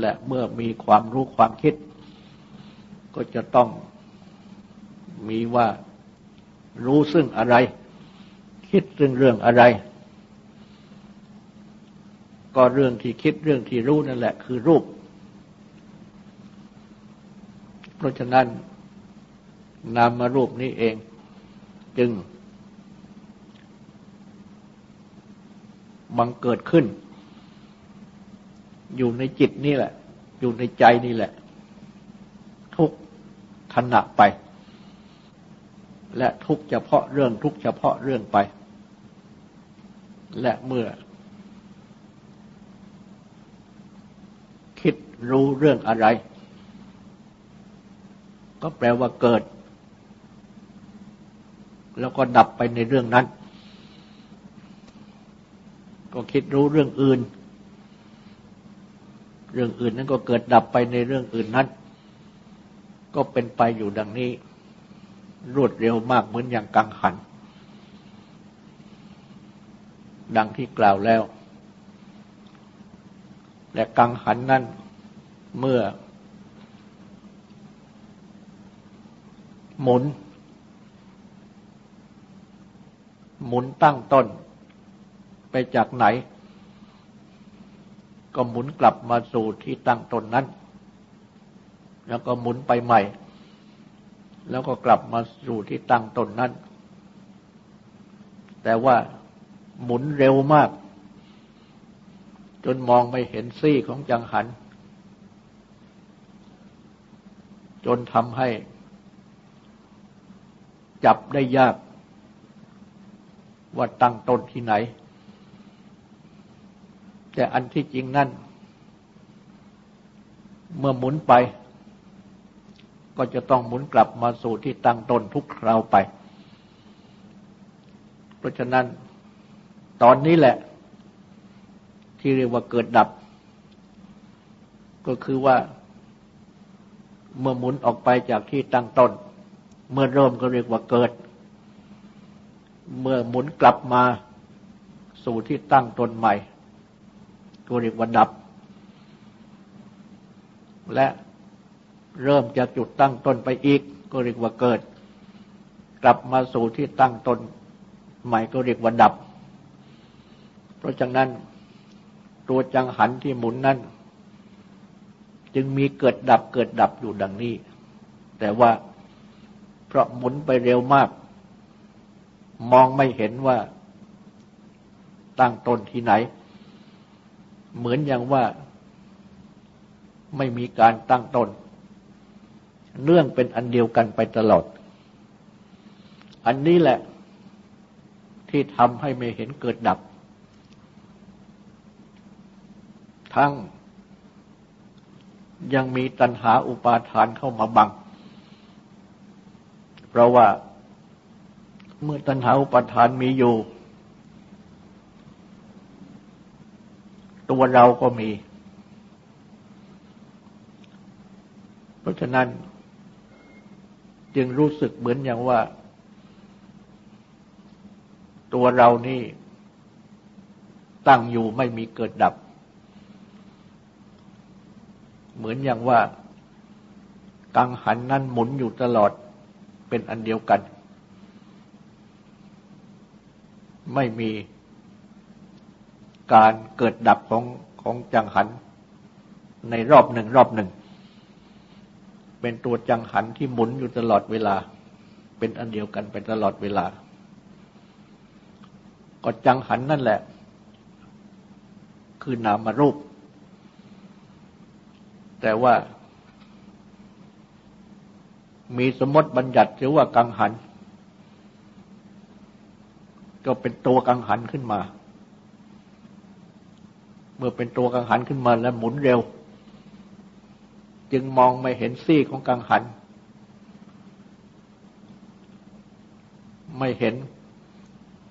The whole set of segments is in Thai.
และเมื่อมีความรู้ความคิด ก็จะต้องมีว่ารู้ซึ่งอะไร คิดซึ่งเรื่องอะไร ก็เรื่องที่คิดเรื่องที่รู้นั่นแหละคือรูป เพราะฉะนั้นนามารูปนี้เองจึงบังเกิดขึ้น อยู่ในจิตนี่แหละ อยู่ในใจนี่แหละ ทุกขณะไป และทุกเฉพาะเรื่องทุกเฉพาะเรื่องไป และเมื่อ คิดรู้เรื่องอะไร ก็แปลว่าเกิด แล้วก็ดับไปในเรื่องนั้น ก็คิดรู้เรื่องอื่น เรื่องอื่นนั้นก็เกิดดับไปในเรื่องอื่นนั้น ก็เป็นไปอยู่ดังนี้ รวดเร็วมากเหมือนอย่างกังขัน ดังที่กล่าวแล้ว และกังหันนั้นเมื่อ หมุน หมุนตั้งต้นไปจากไหน ก็หมุนกลับมาสู่ที่ตั้งตนนั้น แล้วก็หมุนไปใหม่ แล้วก็กลับมาสู่ที่ตั้งตนนั้น แต่ว่าหมุนเร็วมาก จนมองไม่เห็นซี่ของจังหัน จนทำให้ จับได้ยาก ว่าตั้งตนที่ไหน แต่อันที่จริงนั่น เมื่อหมุนไป ก็จะต้องหมุนกลับมาสู่ที่ตั้งตนทุกคราวไป เพราะฉะนั้นตอนนี้แหละ ที่เรียกว่าเกิดดับ ก็คือว่า เมื่อหมุนออกไปจากที่ตั้งต้น เมื่อเริ่มก็เรียกว่าเกิด เมื่อหมุนกลับมาสู่ที่ตั้งตนใหม่ ก็เรียกว่าดับ และเริ่มจากจุดตั้งต้นไปอีก ก็เรียกว่าเกิด กลับมาสู่ที่ตั้งต้นใหม่ก็เรียกว่าดับ เพราะฉะนั้น ตัวจังหันที่หมุนนั้น จึงมีเกิดดับเกิดดับอยู่ดังนี้ แต่ว่าเพราะหมุนไปเร็วมาก มองไม่เห็นว่าตั้งต้นที่ไหน เหมือนอย่างว่าไม่มีการตั้งตนเรื่องเป็นอันเดียวกันไปตลอด อันนี้แหละที่ทำให้ไม่เห็นเกิดดับ ทั้งยังมีตัณหาอุปาทานเข้ามาบัง เพราะว่าเมื่อตัณหาอุปาทานมีอยู่ ตัวเราก็มี เพราะฉะนั้น จึงรู้สึกเหมือนอย่างว่า ตัวเรานี่ ตั้งอยู่ไม่มีเกิดดับ เหมือนอย่างว่า กังหันนั้นหมุนอยู่ตลอดเป็นอันเดียวกัน ไม่มี การเกิดดับของของจังหันในรอบหนึ่งรอบหนึ่ง เป็นตัวจังหันที่หมุนอยู่ตลอดเวลา เป็นอันเดียวกันไปตลอดเวลา ก็จังหันนั่นแหละ คือนามรูป แต่ว่า มีสมมติบัญญัติถือว่ากังหัน ก็เป็นตัวกังหันขึ้นมา เมื่อเป็นตัวกังหันขึ้นมาแล้วหมุนเร็ว จึงมองไม่เห็นซี่ของกังหัน ไม่เห็น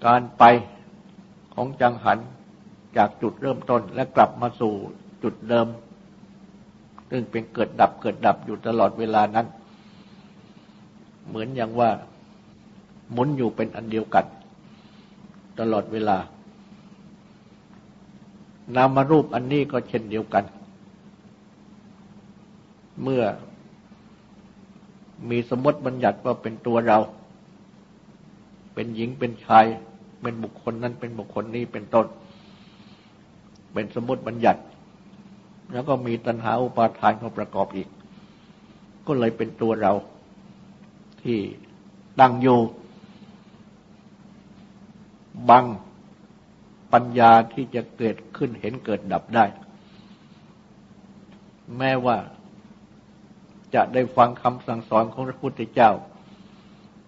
การไปของจังหันจากจุดเริ่มต้นและกลับมาสู่จุดเดิม ซึ่งเป็นเกิดดับเกิดดับอยู่ตลอดเวลานั้น เหมือนอย่างว่าหมุนอยู่เป็นอันเดียวกัน ตลอดเวลา นามรูปอันนี้ก็เช่นเดียวกัน เมื่อมีสมมติบัญญัติว่าเป็นตัวเรา เป็นหญิงเป็นชาย เป็นบุคคลนั้นเป็นบุคคลนี้เป็นต้น เป็นสมมติบัญญัติ แล้วก็มีตัณหาอุปาทานมาประกอบอีก ก็เลยเป็นตัวเราที่ตั้งอยู่บัง ปัญญาที่จะเกิดขึ้นเห็นเกิดดับได้ แม้ว่าจะได้ฟังคำสั่งสอนของพระพุทธเจ้า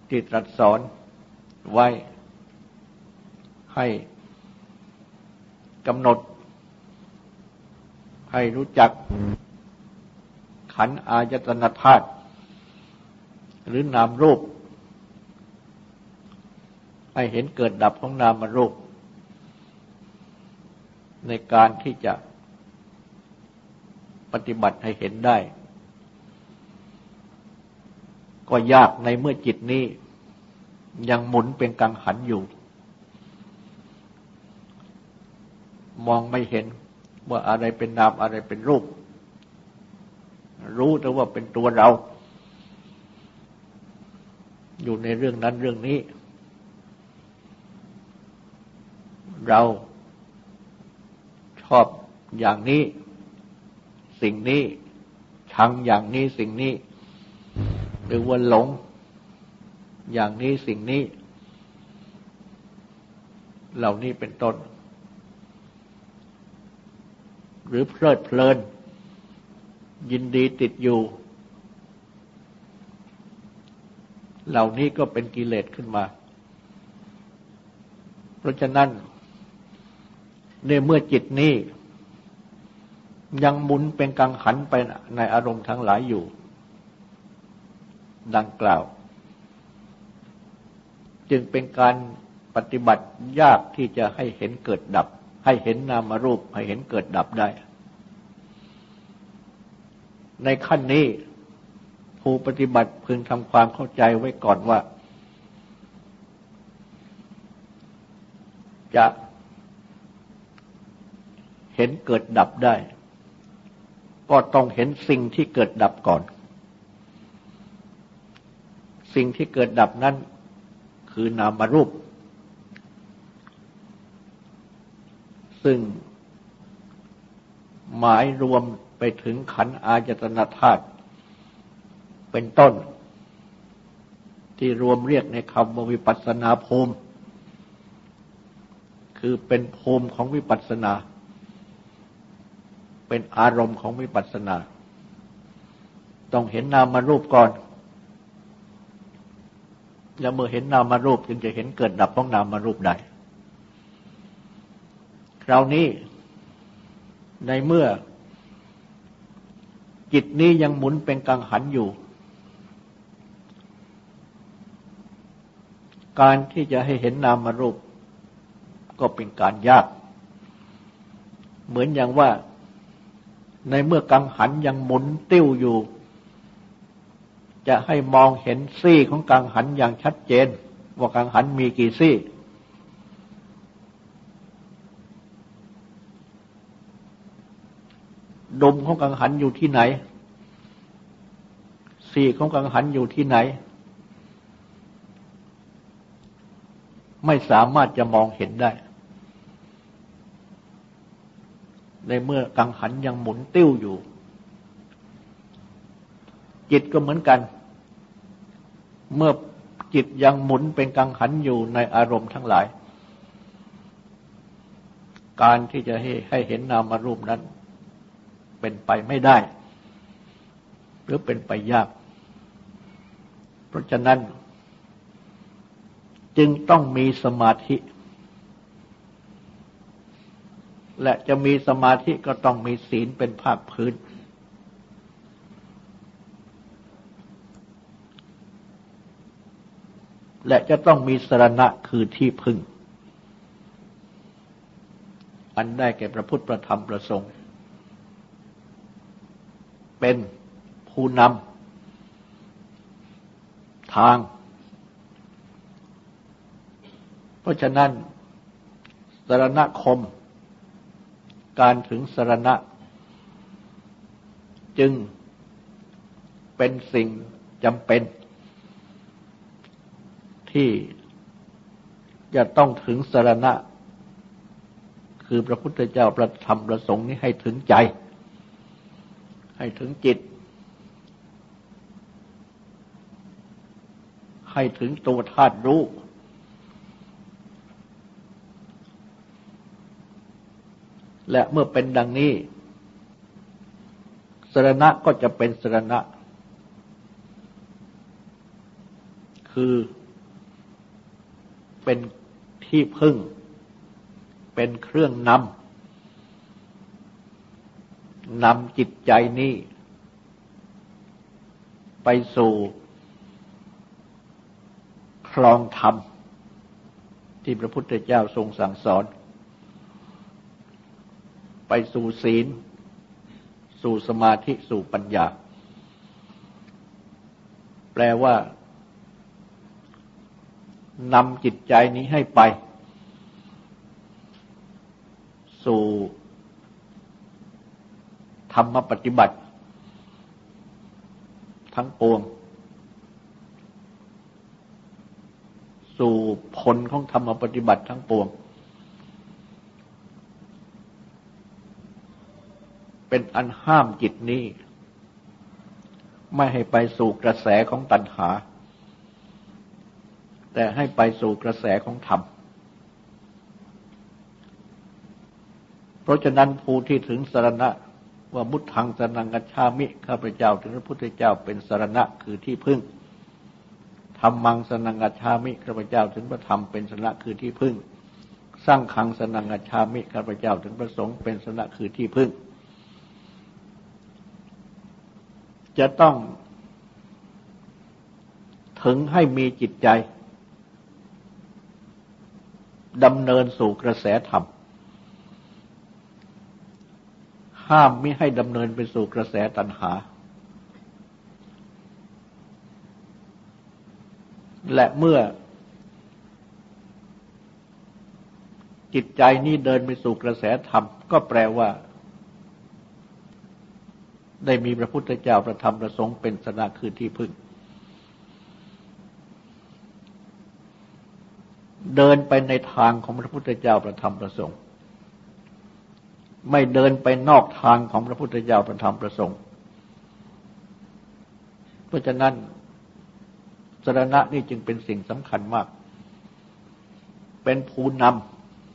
ที่ตรัสสอนไว้ให้กำหนด ให้รู้จักขันอายตนะธาตุหรือนามรูป ให้เห็นเกิดดับของนามรูป ในการที่จะปฏิบัติให้เห็นได้ ก็ยากในเมื่อจิตนี้ ยังหมุนเป็นกังหันอยู่ มองไม่เห็นว่าอะไรเป็นนามอะไรเป็นรูป รู้แต่ว่าเป็นตัวเรา อยู่ในเรื่องนั้นเรื่องนี้ เรา ชอบอย่างนี้ สิ่งนี้ ชังอย่างนี้สิ่งนี้ หรือว่าหลง อย่างนี้สิ่งนี้ เหล่านี้เป็นต้น หรือเพลิดเพลิน ยินดีติดอยู่ เหล่านี้ก็เป็นกิเลสขึ้นมา เพราะฉะนั้น ในเมื่อจิตนี้ ยังหมุนเป็นกังหันไปในอารมณ์ทั้งหลายอยู่ ดังกล่าว จึงเป็นการปฏิบัติยากที่จะให้เห็นเกิดดับ ให้เห็นนามรูปให้เห็นเกิดดับได้ ในขั้นนี้ผู้ปฏิบัติพึงทำความเข้าใจไว้ก่อนว่า จะ เห็นเกิดดับได้ ก็ต้องเห็นสิ่งที่เกิดดับก่อน สิ่งที่เกิดดับนั้นคือนามรูป ซึ่งหมายรวมไปถึงขันอาจตนาธาตุเป็นต้น ที่รวมเรียกในคำว่าวิปัสนาภูมิ คือเป็นภูมิของวิปัสนา เป็นอารมณ์ของวิปัสสนา ต้องเห็นนามารูปก่อน แล้วเมื่อเห็นนามารูปจึงจะเห็นเกิดดับของนามารูปได้คราวนี้ในเมื่อ จิตนี้ยังหมุนเป็นกังหันอยู่ การที่จะให้เห็นนามารูปก็เป็นการยาก เหมือนอย่างว่า ในเมื่อกังหันยังหมุนติ้วอยู่ จะให้มองเห็นซี่ของกังหันอย่างชัดเจน ว่ากังหันมีกี่ซี่ ดมของกังหันอยู่ที่ไหน ซี่ของกังหันอยู่ที่ไหน ไม่สามารถจะมองเห็นได้ ในเมื่อกังหันยังหมุนติ้วอยู่ จิตก็เหมือนกัน เมื่อจิตยังหมุนเป็นกังหันอยู่ในอารมณ์ทั้งหลาย การที่จะให้ให้เห็นนามารูปนั้น เป็นไปไม่ได้ หรือเป็นไปยาก เพราะฉะนั้น จึงต้องมีสมาธิ และจะมีสมาธิก็ต้องมีศีลเป็นภาคพื้น และจะต้องมีสรณะคือที่พึ่ง อันได้แก่พระพุทธประธรรมประสงค์ เป็นผู้นำทาง เพราะฉะนั้นสรณคม การถึงสรณะ จึงเป็นสิ่งจำเป็น ที่จะต้องถึงสรณะ คือพระพุทธเจ้าประธรรมประสงค์นี้ให้ถึงใจ ให้ถึงจิต ให้ถึงตัวธาตุรู้ และเมื่อเป็นดังนี้สรณะก็จะเป็นสรณะ คือเป็นที่พึ่ง เป็นเครื่องนำนำจิตใจนี้ ไปสู่คลองธรรมที่พระพุทธเจ้าทรงสั่งสอน ไปสู่ศีล สู่สมาธิสู่ปัญญา แปลว่านำจิตใจนี้ให้ไป สู่ธรรมปฏิบัติ ทั้งปวง สู่ผลของธรรมปฏิบัติทั้งปวง เป็นอันห้ามจิตนี้ ไม่ให้ไปสู่กระแสของตัณหา แต่ให้ไปสู่กระแสของธรรม เพราะฉะนั้นผู้ที่ถึงสรณะว่ามุตทังสนังกัจฉามิข้าพเจ้าถึงพระพุทธเจ้าเป็นสรณะคือที่พึ่งธรรมังสนังกัจฉามิข้าพเจ้าถึงพระธรรมเป็นสนะคือที่พึ่ง สร้างขังสนังกัจฉามิข้าพเจ้าถึงพระสงฆ์เป็นสนะคือที่พึ่ง จะต้องถึงให้มีจิตใจดำเนินสู่กระแสธรรม ห้ามไม่ให้ดำเนินไปสู่กระแสตัณหา และเมื่อ จิตใจนี้เดินไปสู่กระแสธรรม ก็แปลว่า ได้มีพระพุทธเจ้าประธรรมประสงค์เป็นสนาคือที่พึ่ง เดินไปในทางของพระพุทธเจ้าประธรรมประสงค์ ไม่เดินไปนอกทางของพระพุทธเจ้าประธรรมประสงค์ เพราะฉะนั้นสรณะนี่จึงเป็นสิ่งสำคัญมาก เป็นภูน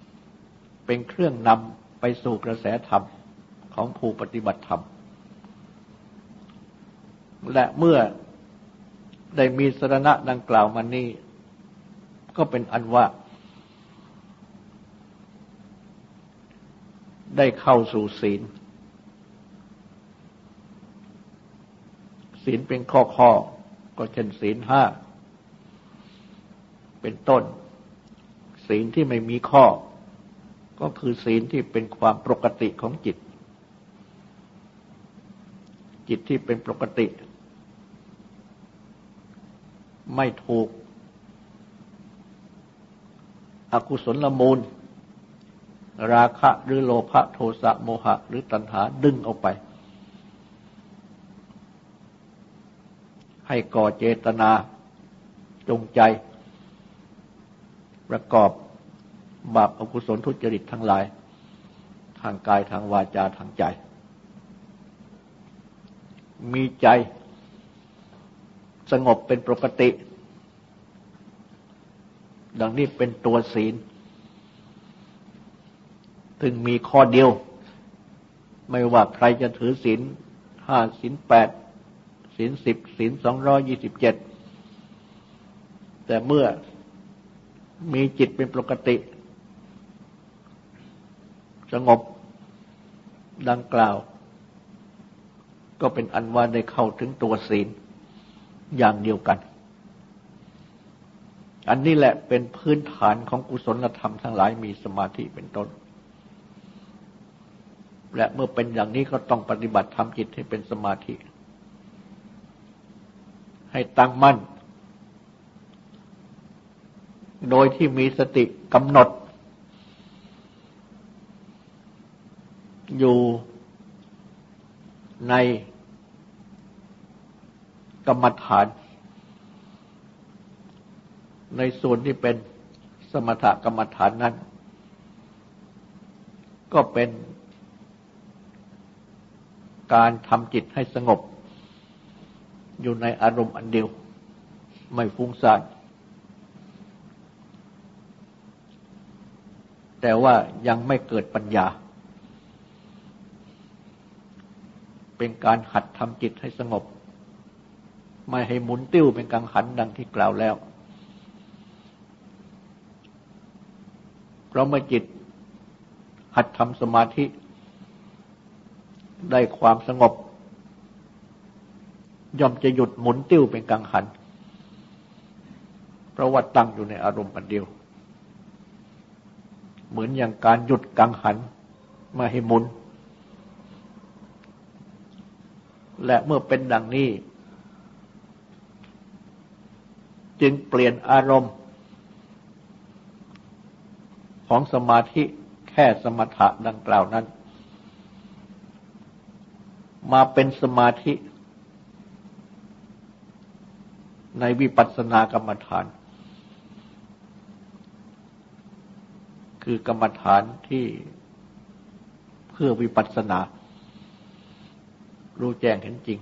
ำเป็นเครื่องนำไปสู่กระแสธรรมของผู้ปฏิบัติธรรม และเมื่อได้มีสรณะดังกล่าวมานี้ ก็เป็นอันว่า ได้เข้าสู่ศีล ศีลเป็นข้อข้อก็เช่นศีลห้า เป็นต้น ศีลที่ไม่มีข้อ ก็คือศีลที่เป็นความปกติของจิต จิตที่เป็นปกติ ไม่ถูก อกุศลละมูล ราคะหรือโลภะโทสะโมหะ หรือตัณหาดึงออกไป ให้ก่อเจตนาจงใจ ประกอบบาปอกุศลทุจริตทั้งหลาย ทางกายทางวาจาทางใจ มีใจ สงบเป็นปกติ ดังนี้เป็นตัวศีล ถึงมีข้อเดียว ไม่ว่าใครจะถือศีลห้าศีลแปดศีลสิบศีลสองร้อยี่สิบเจ็ดแต่เมื่อมีจิตเป็นปกติ สงบดังกล่าว ก็เป็นอันว่าได้เข้าถึงตัวศีล อย่างเดียวกัน อันนี้แหละเป็นพื้นฐานของกุศลธรรมทั้งหลายมีสมาธิเป็นต้น และเมื่อเป็นอย่างนี้ก็ต้องปฏิบัติทำจิตให้เป็นสมาธิ ให้ตั้งมั่น โดยที่มีสติกำหนด อยู่ใน กรรมฐาน ในส่วนที่เป็นสมถกรรมฐานนั้น ก็เป็นการทำจิตให้สงบ อยู่ในอารมณ์อันเดียว ไม่ฟุ้งซ่านแต่ว่ายังไม่เกิดปัญญา เป็นการหัดทำจิตให้สงบ ไม่ให้หมุนติ้วเป็นกังหันดังที่กล่าวแล้ว เพราะเมื่อจิตหัดทำสมาธิ ได้ความสงบ ย่อมจะหยุดหมุนติ้วเป็นกังหัน เพราะว่าตั้งอยู่ในอารมณ์อันเดียว เหมือนอย่างการหยุดกังหันมาให้หมุน และเมื่อเป็นดังนี้ จึงเปลี่ยนอารมณ์ ของสมาธิแค่สมถะดังกล่าวนั้น มาเป็นสมาธิ ในวิปัสสนากรรมฐาน คือกรรมฐานที่เพื่อวิปัสสนา รู้แจ้งเห็นจริง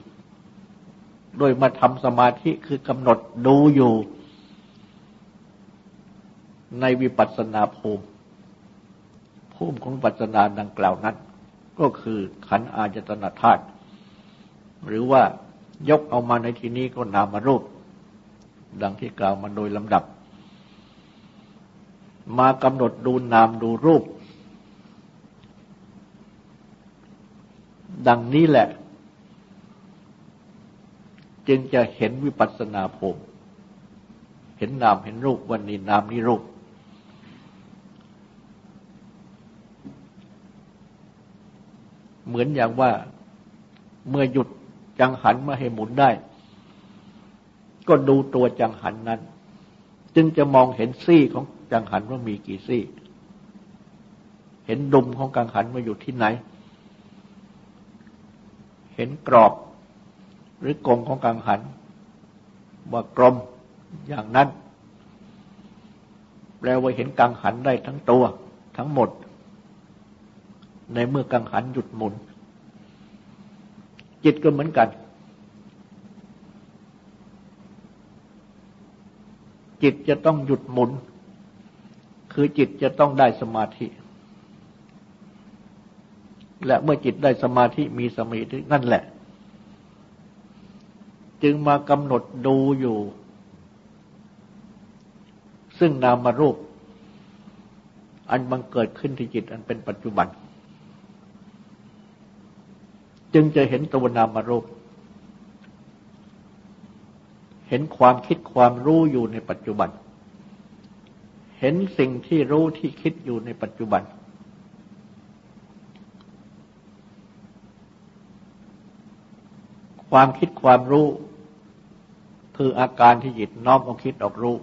โดยมาทำสมาธิคือกำหนดดูอยู่ในวิปัสสนาภูมิภูมิของวิปัสสนาดังกล่าวนั้น ก็คือขันอาจตนาธาตุหรือว่ายกเอามาในที่นี้ก็นามารูป ดังที่กล่าวมาโดยลำดับ มากำหนดดูนามดูรูป ดังนี้แหละ จึงจะเห็นวิปัสสนาภูมิ เห็นนามเห็นรูปวันนี้นามนี้รูป เหมือนอย่างว่าเมื่อหยุดจังหันมาให้หมุนได้ ก็ดูตัวจังหันนั้น จึงจะมองเห็นซี่ของจังหันว่ามีกี่ซี่ เห็นดุมของกังหันว่าอยู่ที่ไหน เห็นกรอบ หรือกงของกังหัน ว่ากลมอย่างนั้น แปลว่าเห็นกังหันได้ทั้งตัวทั้งหมด ในเมื่อกังหันหยุดหมุน จิตก็เหมือนกัน จิตจะต้องหยุดหมุน คือจิตจะต้องได้สมาธิและเมื่อจิตได้สมาธิมีสมาธินั่นแหละ จึงมากำหนดดูอยู่ ซึ่งนามารูป อันบังเกิดขึ้นที่จิตอันเป็นปัจจุบัน จึงจะเห็นตัวนามรูป เห็นความคิดความรู้อยู่ในปัจจุบัน เห็นสิ่งที่รู้ที่คิดอยู่ในปัจจุบันความคิดความรู้ คืออาการที่จิตน้อมเอาคิดออกรู้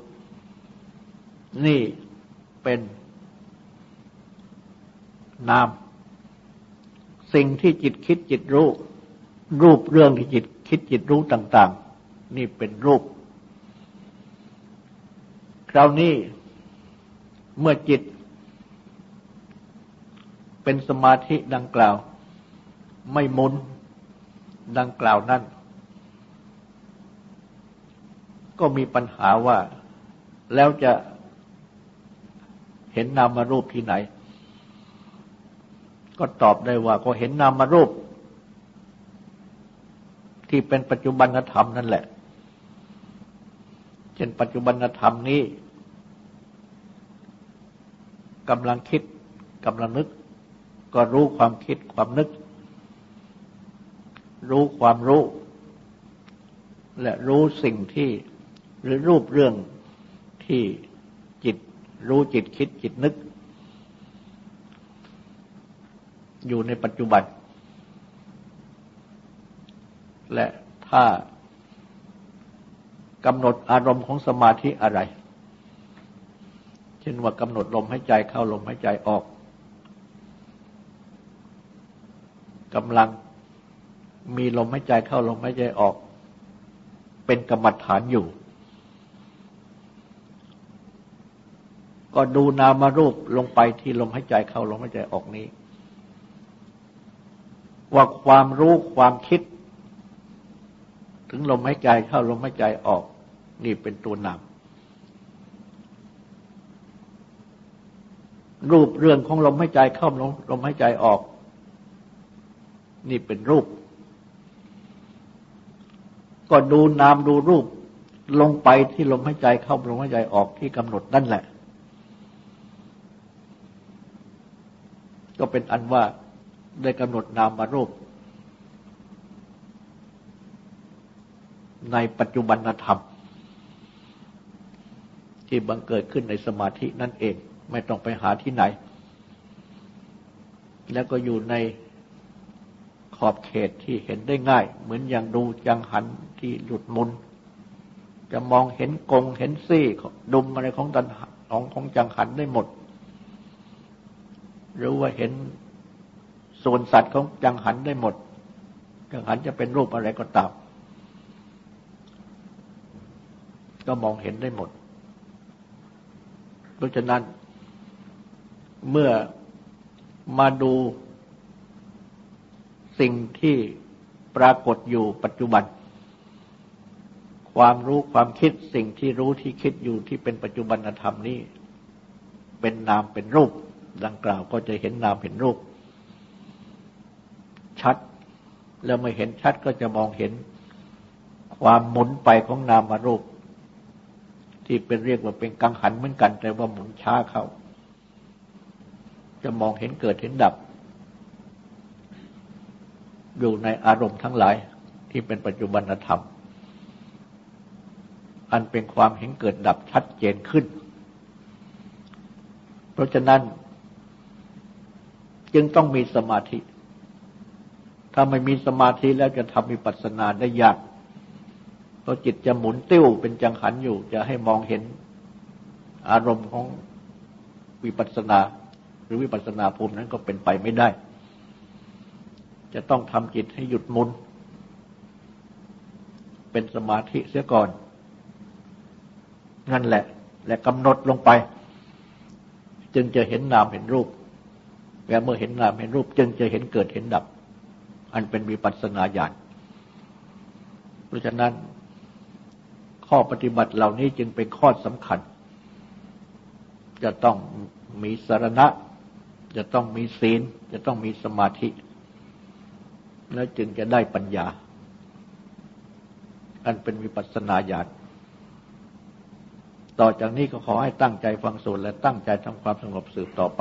นี่เป็นนาม สิ่งที่จิตคิดจิตรู้ รูปเรื่องที่จิตคิดจิตรู้ต่าง ๆ นี่เป็นรูป คราวนี้เมื่อจิต เป็นสมาธิดังกล่าว ไม่มุนดังกล่าวนั้น ก็มีปัญหาว่าแล้วจะเห็นนามารูปที่ไหน ก็ตอบได้ว่าก็เห็นนามารูป ที่เป็นปัจจุบันธรรมนั่นแหละ เช่นปัจจุบันธรรมนี้กำลังคิดกำลังนึก ก็รู้ความคิดความนึก รู้ความรู้ และรู้สิ่งที่ หรือรูปเรื่องที่จิตรู้จิตคิดจิตนึก อยู่ในปัจจุบัน และถ้ากำหนดอารมณ์ของสมาธิอะไร เช่นว่ากำหนดลมหายใจเข้าลมหายใจออกกำลังมีลมหายใจเข้าลมหายใจออก เป็นกรรมฐานอยู่ ก็ดูนามารูปลงไปที่ลมหายใจเข้าลมหายใจออกนี้ ว่าความรู้ความคิด ถึงลมหายใจเข้าลมหายใจออก นี่เป็นตัวนามรูปเรื่องของลมหายใจเข้าลมลมหายใจออก นี่เป็นรูป ก็ดูนามดูรูปลงไปที่ลมหายใจเข้าลมหายใจออกที่กำหนดนั่นแหละ ก็เป็นอันว่าได้กำหนดนามมารูป ในปัจจุบันธรรม ที่บังเกิดขึ้นในสมาธินั่นเองไม่ต้องไปหาที่ไหน แล้วก็อยู่ในขอบเขตที่เห็นได้ง่าย เหมือนอย่างดูจังหันที่หยุดมุน จะมองเห็นกงเห็นซี่ดุมอะไรของตันของของจังหันได้หมด หรือว่าเห็นส่วนสัตว์ของจังหันได้หมด จังหันจะเป็นรูปอะไรก็ตาม ก็มองเห็นได้หมด เพราะฉะนั้น เมื่อมาดูสิ่งที่ปรากฏอยู่ปัจจุบัน ความรู้ความคิดสิ่งที่รู้ที่คิดอยู่ที่เป็นปัจจุบันธรรมนี้ เป็นนามเป็นรูป ดังกล่าวก็จะเห็นนามเห็นรูป ชัด แล้วไม่เห็นชัดก็จะมองเห็นความหมุนไปของนามารูป ที่เป็นเรียกว่าเป็นกังหันเหมือนกัน แต่ว่าหมุนช้าเข้า จะมองเห็นเกิดเห็นดับ อยู่ในอารมณ์ทั้งหลายที่เป็นปัจจุบันธรรม อันเป็นความเห็นเกิดดับชัดเจนขึ้น เพราะฉะนั้น จึงต้องมีสมาธิ ถ้าไม่มีสมาธิแล้วจะทำมีปัสนาได้ยาก เพราะจิตจะหมุนติ้วเป็นจังหันอยู่ จะให้มองเห็นอารมณ์ของวิปัสสนา หรือวิปัสสนาภูมินั้นก็เป็นไปไม่ได้ จะต้องทำจิตให้หยุดมุน เป็นสมาธิเสียก่อน นั่นแหละ และกำหนดลงไป จึงจะเห็นนามเห็นรูป และเมื่อเห็นนามเห็นรูปจึงจะเห็นเกิดเห็นดับ อันเป็นวิปัสสนาญาณเพราะฉะนั้นข้อปฏิบัติเหล่านี้จึงเป็นข้อสำคัญ จะต้องมีสารณะ จะต้องมีศีล จะต้องมีสมาธิ แล้วจึงจะได้ปัญญา อันเป็นวิปัสสนาญาณต่อจากนี้ก็ขอให้ตั้งใจฟังสูตรและตั้งใจทำความสงบสืบต่อไป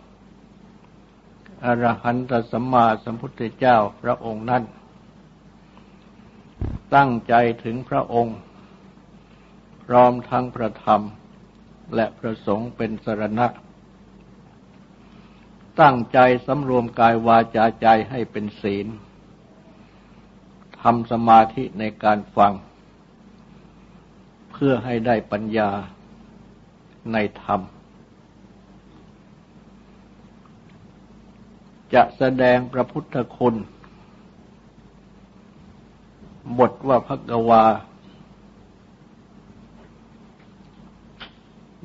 อรหันตสัมมาสัมพุทธเจ้าพระองค์นั้น ตั้งใจถึงพระองค์ พร้อมทั้งพระธรรมและพระสงฆ์เป็นสรณะ ตั้งใจสำรวมกายวาจาใจให้เป็นศีลทำสมาธิในการฟัง เพื่อให้ได้ปัญญาในธรรม จะแสดงพระพุทธคุณ บทว่าพักวา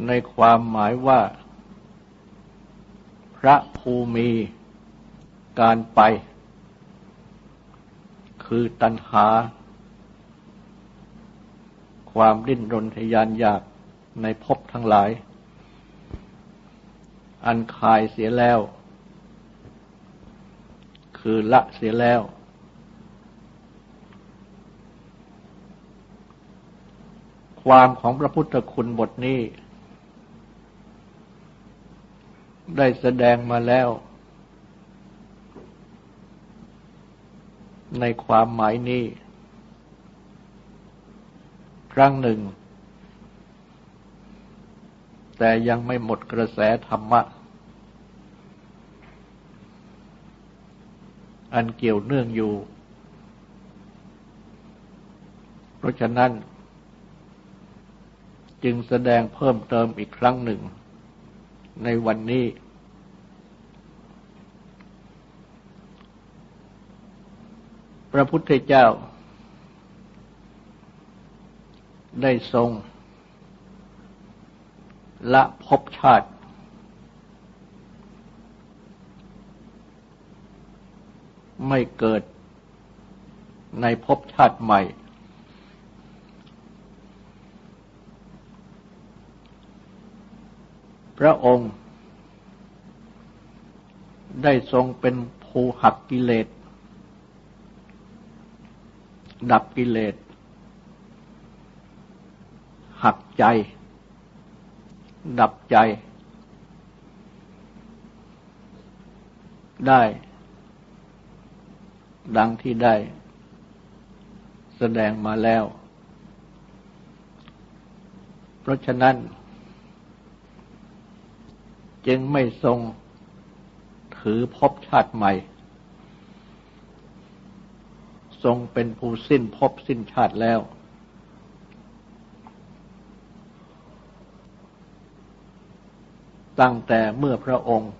ในความหมายว่า พระภูมิการไป คือตัณหา ความดิ้นรนทยานอยากในภพทั้งหลาย อันคายเสียแล้ว คือละเสียแล้ว ความของพระพุทธคุณบทนี้ ได้แสดงมาแล้ว ในความหมายนี้ ครั้งหนึ่ง แต่ยังไม่หมดกระแสธรรมะ อันเกี่ยวเนื่องอยู่ เพราะฉะนั้น จึงแสดงเพิ่มเติมอีกครั้งหนึ่ง ในวันนี้ พระพุทธเจ้า ได้ทรง ละภพชาติ ไม่เกิดในภพชาติใหม่ พระองค์ได้ทรงเป็นภูหักกิเลส ดับกิเลส หักใจ ดับใจ ได้ ดังที่ได้ แสดงมาแล้ว เพราะฉะนั้น จึงไม่ทรงถือพบชาติใหม่ ทรงเป็นผู้สิ้นภพสิ้นชาติแล้ว ตั้งแต่เมื่อพระองค์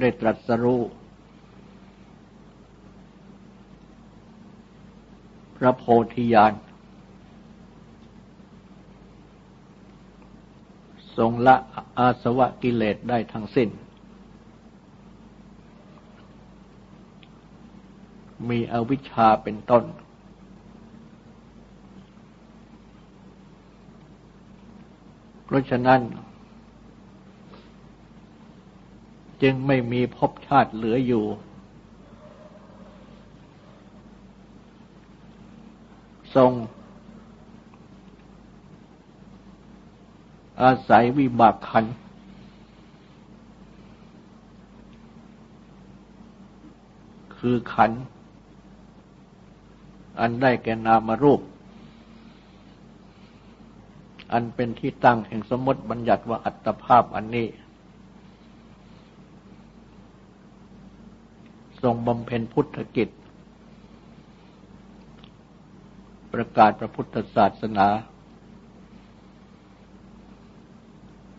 ได้ตรัสรู้ พระโพธิญาณทรงละอาสวะกิเลสได้ทั้งสิ้น มีอวิชชาเป็นต้น เพราะฉะนั้น จึงไม่มีภพชาติเหลืออยู่ ทรง อาศัยวิบากขันคือขัน อันได้แก่นามรูป อันเป็นที่ตั้งแห่งสมมติบัญญัติว่าอัตภาพอันนี้ ทรงบำเพ็ญพุทธกิจ ประกาศพระพุทธศาสนา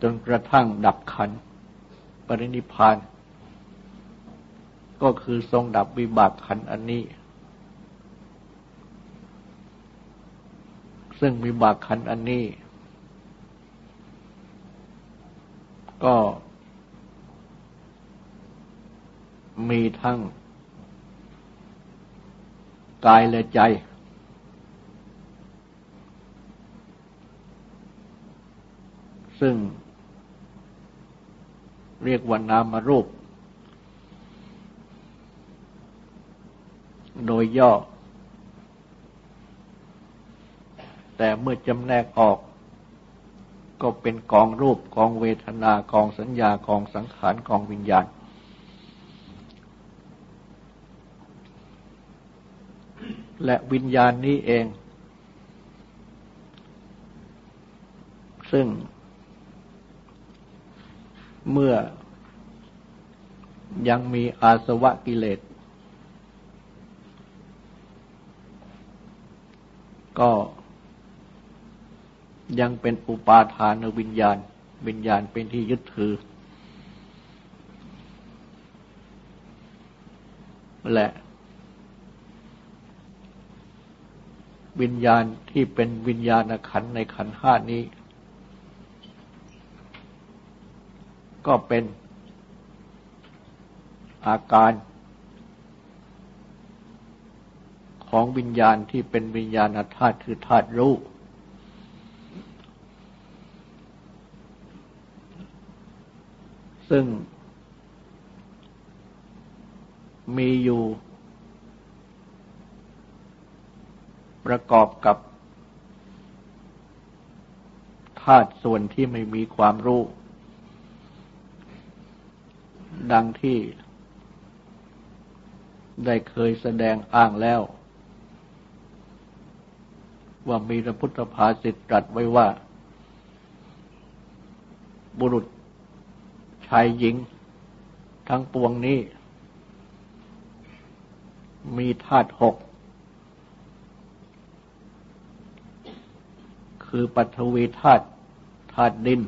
จนกระทั่งดับขัน ปรินิพาน ก็คือทรงดับวิบากขันอันนี้ ซึ่งวิบากขันอันนี้ ก็มีทั้งกายและใจ ซึ่ง เรียกว่านามรูป โดยย่อ แต่เมื่อจำแนกออก ก็เป็นกองรูปกองเวทนากองสัญญากองสังขารกองวิญญาณและวิญญาณนี้เอง ซึ่ง เมื่อยังมีอาสวะกิเลส ก็ยังเป็นอุปาทานวิญญาณ วิญญาณเป็นที่ยึดถือ และวิญญาณที่เป็นวิญญาณขันในขันห้านี้ ก็เป็นอาการของวิญญาณที่เป็นวิญญาณธาตุคือธาตุรู้ ซึ่งมีอยู่ ประกอบกับธาตุส่วนที่ไม่มีความรู้ ดังที่ได้เคยแสดงอ้างแล้ว ว่ามีพระพุทธภาษิตตรัสไว้ว่า บุรุษชายหญิง ทั้งปวงนี้ มีธาตุหก คือปัทวีธาตุธาตุดิน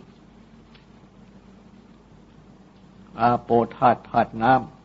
อาโปธาตุธาตุน้ำ